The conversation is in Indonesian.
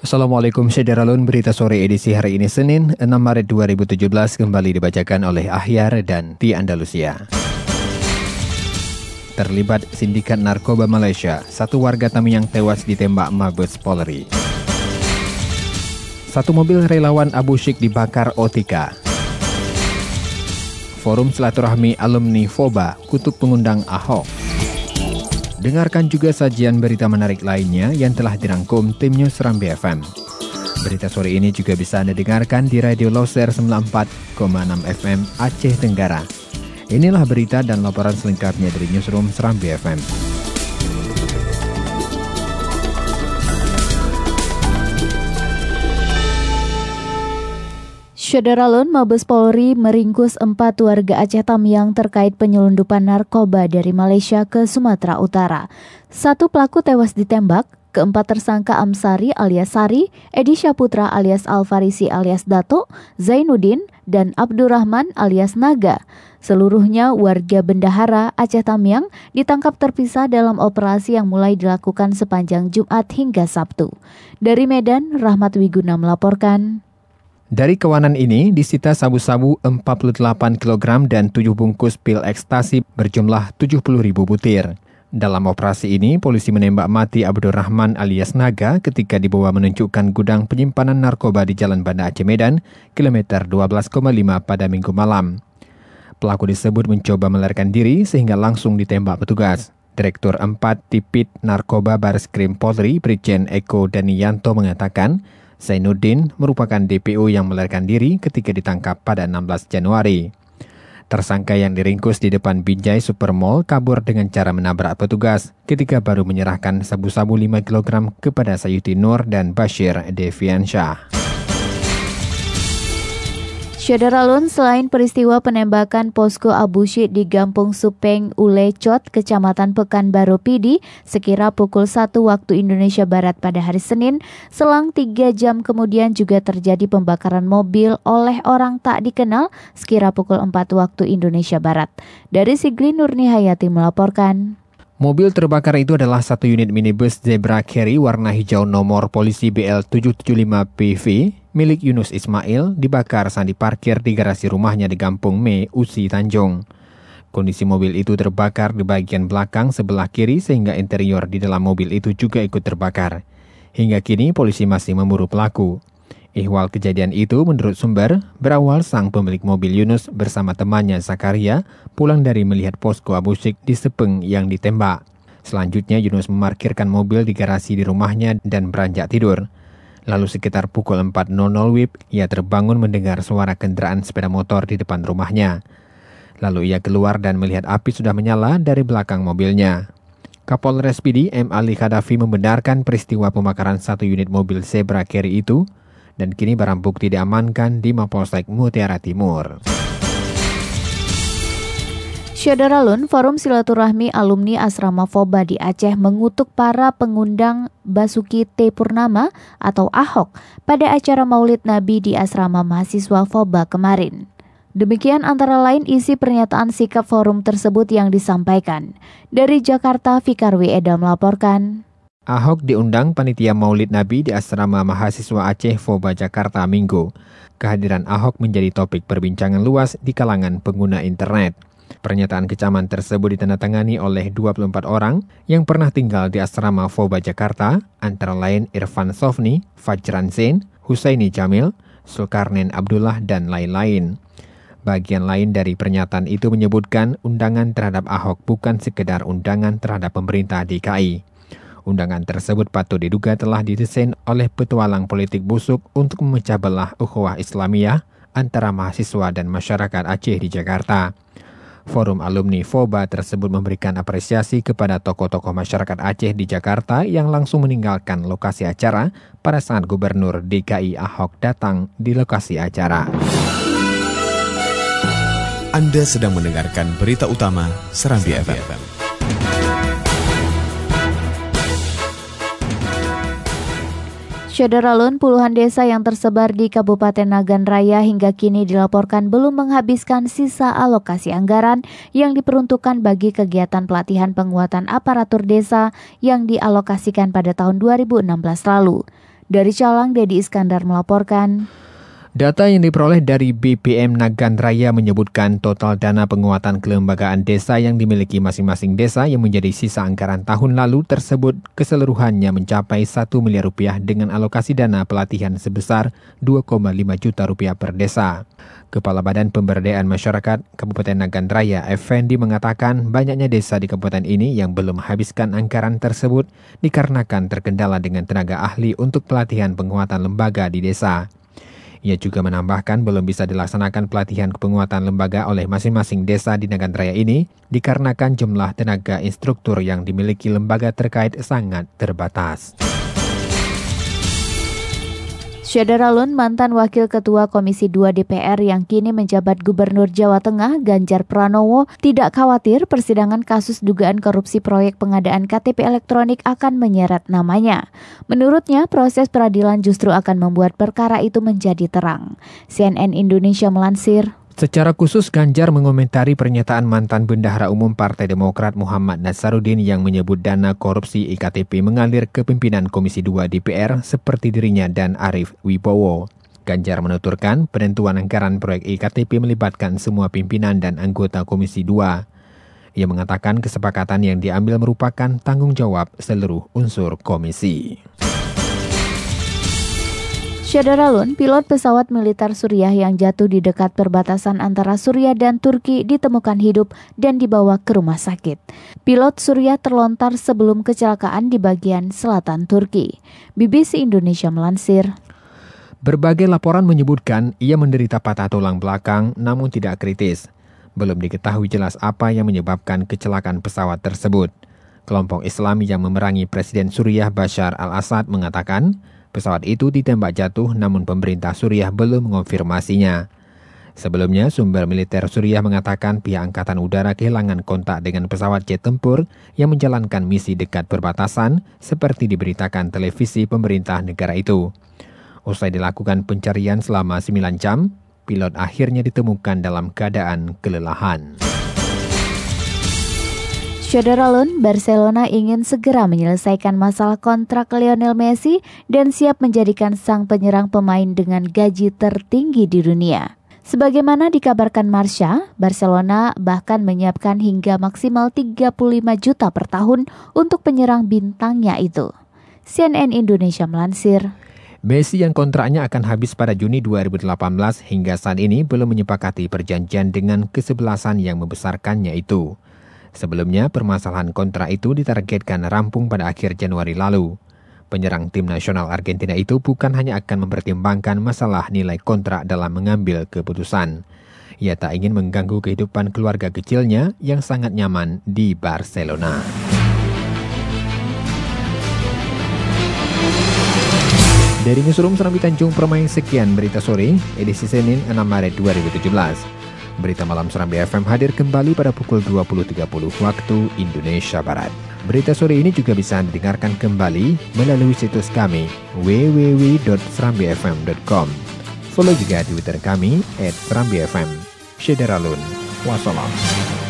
Assalamualaikum Syederalun, berita sore edisi hari ini Senin 6 Maret 2017 kembali dibacakan oleh Ahyar dan Di Andalusia. Terlibat sindikat narkoba Malaysia, satu warga Tamiang tewas ditembak Mabes Polri. Satu mobil relawan Abu Syik dibakar Otika. Forum Silaturahmi Alumni FOBA, kutuk pengundang Ahok. Dengarkan juga sajian berita menarik lainnya yang telah dirangkum tim News Rambi FM. Berita sore ini juga bisa Anda dengarkan di Radio Loser 94,6 FM Aceh Tenggara. Inilah berita dan laporan selengkapnya dari Newsroom Serambi FM. Syederalun Mabes Polri meringkus empat warga Aceh Tamiang terkait penyelundupan narkoba dari Malaysia ke Sumatera Utara. Satu pelaku tewas ditembak, keempat tersangka Amsari alias Sari, Edi Syaputra alias Alfarisi alias Dato, Zainuddin, dan Abdurrahman alias Naga. Seluruhnya warga Bendahara Aceh Tamiang ditangkap terpisah dalam operasi yang mulai dilakukan sepanjang Jumat hingga Sabtu. Dari Medan, Rahmat Wiguna melaporkan. Dari kawanan ini disita sabu-sabu 48 kg dan 7 bungkus pil ekstasi berjumlah 70 ribu butir. Dalam operasi ini, polisi menembak mati Abdurrahman alias Naga ketika dibawa menunjukkan gudang penyimpanan narkoba di Jalan Banda Aceh Medan, kilometer 12,5 pada minggu malam. Pelaku disebut mencoba melarikan diri sehingga langsung ditembak petugas. Direktur 4 Tipit Narkoba Baris Krim Polri, Brigjen Eko Danianto mengatakan, Zainuddin merupakan DPO yang melarikan diri ketika ditangkap pada 16 Januari. Tersangka yang diringkus di depan Binjai Supermall kabur dengan cara menabrak petugas ketika baru menyerahkan sabu-sabu 5 kg kepada Sayuti Nur dan Bashir Deviansyah. Syederalun selain peristiwa penembakan posko Abu Syid di Gampung Supeng Ulecot, Kecamatan Pekanbaru Pidi, sekira pukul 1 waktu Indonesia Barat pada hari Senin, selang tiga jam kemudian juga terjadi pembakaran mobil oleh orang tak dikenal sekira pukul 4 waktu Indonesia Barat. Dari Sigli Nurni Hayati melaporkan. Mobil terbakar itu adalah satu unit minibus Zebra Carry warna hijau nomor polisi BL775PV milik Yunus Ismail dibakar saat diparkir di garasi rumahnya di Kampung Me, Usi, Tanjung. Kondisi mobil itu terbakar di bagian belakang sebelah kiri sehingga interior di dalam mobil itu juga ikut terbakar. Hingga kini polisi masih memburu pelaku. Ihwal kejadian itu menurut sumber berawal sang pemilik mobil Yunus bersama temannya Zakaria pulang dari melihat posko Abu Syik di Sepeng yang ditembak. Selanjutnya Yunus memarkirkan mobil di garasi di rumahnya dan beranjak tidur. Lalu sekitar pukul 4.00 WIB, ia terbangun mendengar suara kendaraan sepeda motor di depan rumahnya. Lalu ia keluar dan melihat api sudah menyala dari belakang mobilnya. Kapolres PD M. Ali Khadafi membenarkan peristiwa pembakaran satu unit mobil Zebra Carry itu dan kini barang bukti diamankan di Mapolsek Mutiara Timur. Syadaralun, Forum Silaturahmi Alumni Asrama Foba di Aceh mengutuk para pengundang Basuki T. Purnama atau Ahok pada acara Maulid Nabi di Asrama Mahasiswa Foba kemarin. Demikian antara lain isi pernyataan sikap forum tersebut yang disampaikan. Dari Jakarta, Fikar W. Eda melaporkan. Ahok diundang panitia Maulid Nabi di Asrama Mahasiswa Aceh Foba Jakarta Minggu. Kehadiran Ahok menjadi topik perbincangan luas di kalangan pengguna internet. Pernyataan kecaman tersebut ditandatangani oleh 24 orang yang pernah tinggal di asrama Foba Jakarta, antara lain Irfan Sofni, Fajran Zain, Husaini Jamil, Sulkarnen Abdullah, dan lain-lain. Bagian lain dari pernyataan itu menyebutkan undangan terhadap Ahok bukan sekedar undangan terhadap pemerintah DKI. Undangan tersebut patut diduga telah didesain oleh petualang politik busuk untuk memecah belah ukhuwah Islamiyah antara mahasiswa dan masyarakat Aceh di Jakarta. Forum Alumni FOBA tersebut memberikan apresiasi kepada tokoh-tokoh masyarakat Aceh di Jakarta yang langsung meninggalkan lokasi acara pada saat Gubernur DKI Ahok datang di lokasi acara. Anda sedang mendengarkan berita utama Serambi FM. Syederalun, puluhan desa yang tersebar di Kabupaten Nagan Raya hingga kini dilaporkan belum menghabiskan sisa alokasi anggaran yang diperuntukkan bagi kegiatan pelatihan penguatan aparatur desa yang dialokasikan pada tahun 2016 lalu. Dari Calang, Dedi Iskandar melaporkan. Data yang diperoleh dari BPM Nagan Raya menyebutkan total dana penguatan kelembagaan desa yang dimiliki masing-masing desa yang menjadi sisa anggaran tahun lalu tersebut keseluruhannya mencapai 1 miliar rupiah dengan alokasi dana pelatihan sebesar 2,5 juta rupiah per desa. Kepala Badan Pemberdayaan Masyarakat Kabupaten Nagan Raya, Effendi mengatakan banyaknya desa di kabupaten ini yang belum menghabiskan anggaran tersebut dikarenakan terkendala dengan tenaga ahli untuk pelatihan penguatan lembaga di desa. Ia juga menambahkan belum bisa dilaksanakan pelatihan penguatan lembaga oleh masing-masing desa di Nagan Raya ini dikarenakan jumlah tenaga instruktur yang dimiliki lembaga terkait sangat terbatas. Syederalun, mantan Wakil Ketua Komisi 2 DPR yang kini menjabat Gubernur Jawa Tengah, Ganjar Pranowo, tidak khawatir persidangan kasus dugaan korupsi proyek pengadaan KTP elektronik akan menyeret namanya. Menurutnya, proses peradilan justru akan membuat perkara itu menjadi terang. CNN Indonesia melansir, Secara khusus Ganjar mengomentari pernyataan mantan Bendahara Umum Partai Demokrat Muhammad Nasaruddin yang menyebut dana korupsi IKTP mengalir ke pimpinan Komisi 2 DPR seperti dirinya dan Arif Wibowo. Ganjar menuturkan penentuan anggaran proyek IKTP melibatkan semua pimpinan dan anggota Komisi 2. Ia mengatakan kesepakatan yang diambil merupakan tanggung jawab seluruh unsur komisi. Syederalun, pilot pesawat militer Suriah yang jatuh di dekat perbatasan antara Suriah dan Turki ditemukan hidup dan dibawa ke rumah sakit. Pilot Suriah terlontar sebelum kecelakaan di bagian selatan Turki. BBC Indonesia melansir. Berbagai laporan menyebutkan ia menderita patah tulang belakang namun tidak kritis. Belum diketahui jelas apa yang menyebabkan kecelakaan pesawat tersebut. Kelompok Islam yang memerangi Presiden Suriah Bashar al-Assad mengatakan Pesawat itu ditembak jatuh namun pemerintah Suriah belum mengonfirmasinya. Sebelumnya, sumber militer Suriah mengatakan pihak Angkatan Udara kehilangan kontak dengan pesawat jet tempur yang menjalankan misi dekat perbatasan seperti diberitakan televisi pemerintah negara itu. Usai dilakukan pencarian selama 9 jam, pilot akhirnya ditemukan dalam keadaan kelelahan. Syederalun, Barcelona ingin segera menyelesaikan masalah kontrak Lionel Messi dan siap menjadikan sang penyerang pemain dengan gaji tertinggi di dunia. Sebagaimana dikabarkan Marsha, Barcelona bahkan menyiapkan hingga maksimal 35 juta per tahun untuk penyerang bintangnya itu. CNN Indonesia melansir. Messi yang kontraknya akan habis pada Juni 2018 hingga saat ini belum menyepakati perjanjian dengan kesebelasan yang membesarkannya itu. Sebelumnya, permasalahan kontrak itu ditargetkan rampung pada akhir Januari lalu. Penyerang tim nasional Argentina itu bukan hanya akan mempertimbangkan masalah nilai kontrak dalam mengambil keputusan. Ia tak ingin mengganggu kehidupan keluarga kecilnya yang sangat nyaman di Barcelona. Dari Newsroom Serambi Tanjung Permain sekian berita sore, edisi Senin 6 Maret 2017. Berita Malam Serambi FM hadir kembali pada pukul 20.30 waktu Indonesia Barat. Berita sore ini juga bisa didengarkan kembali melalui situs kami www.serambifm.com. Follow juga Twitter kami at Serambi FM. Syederalun. Wassalam.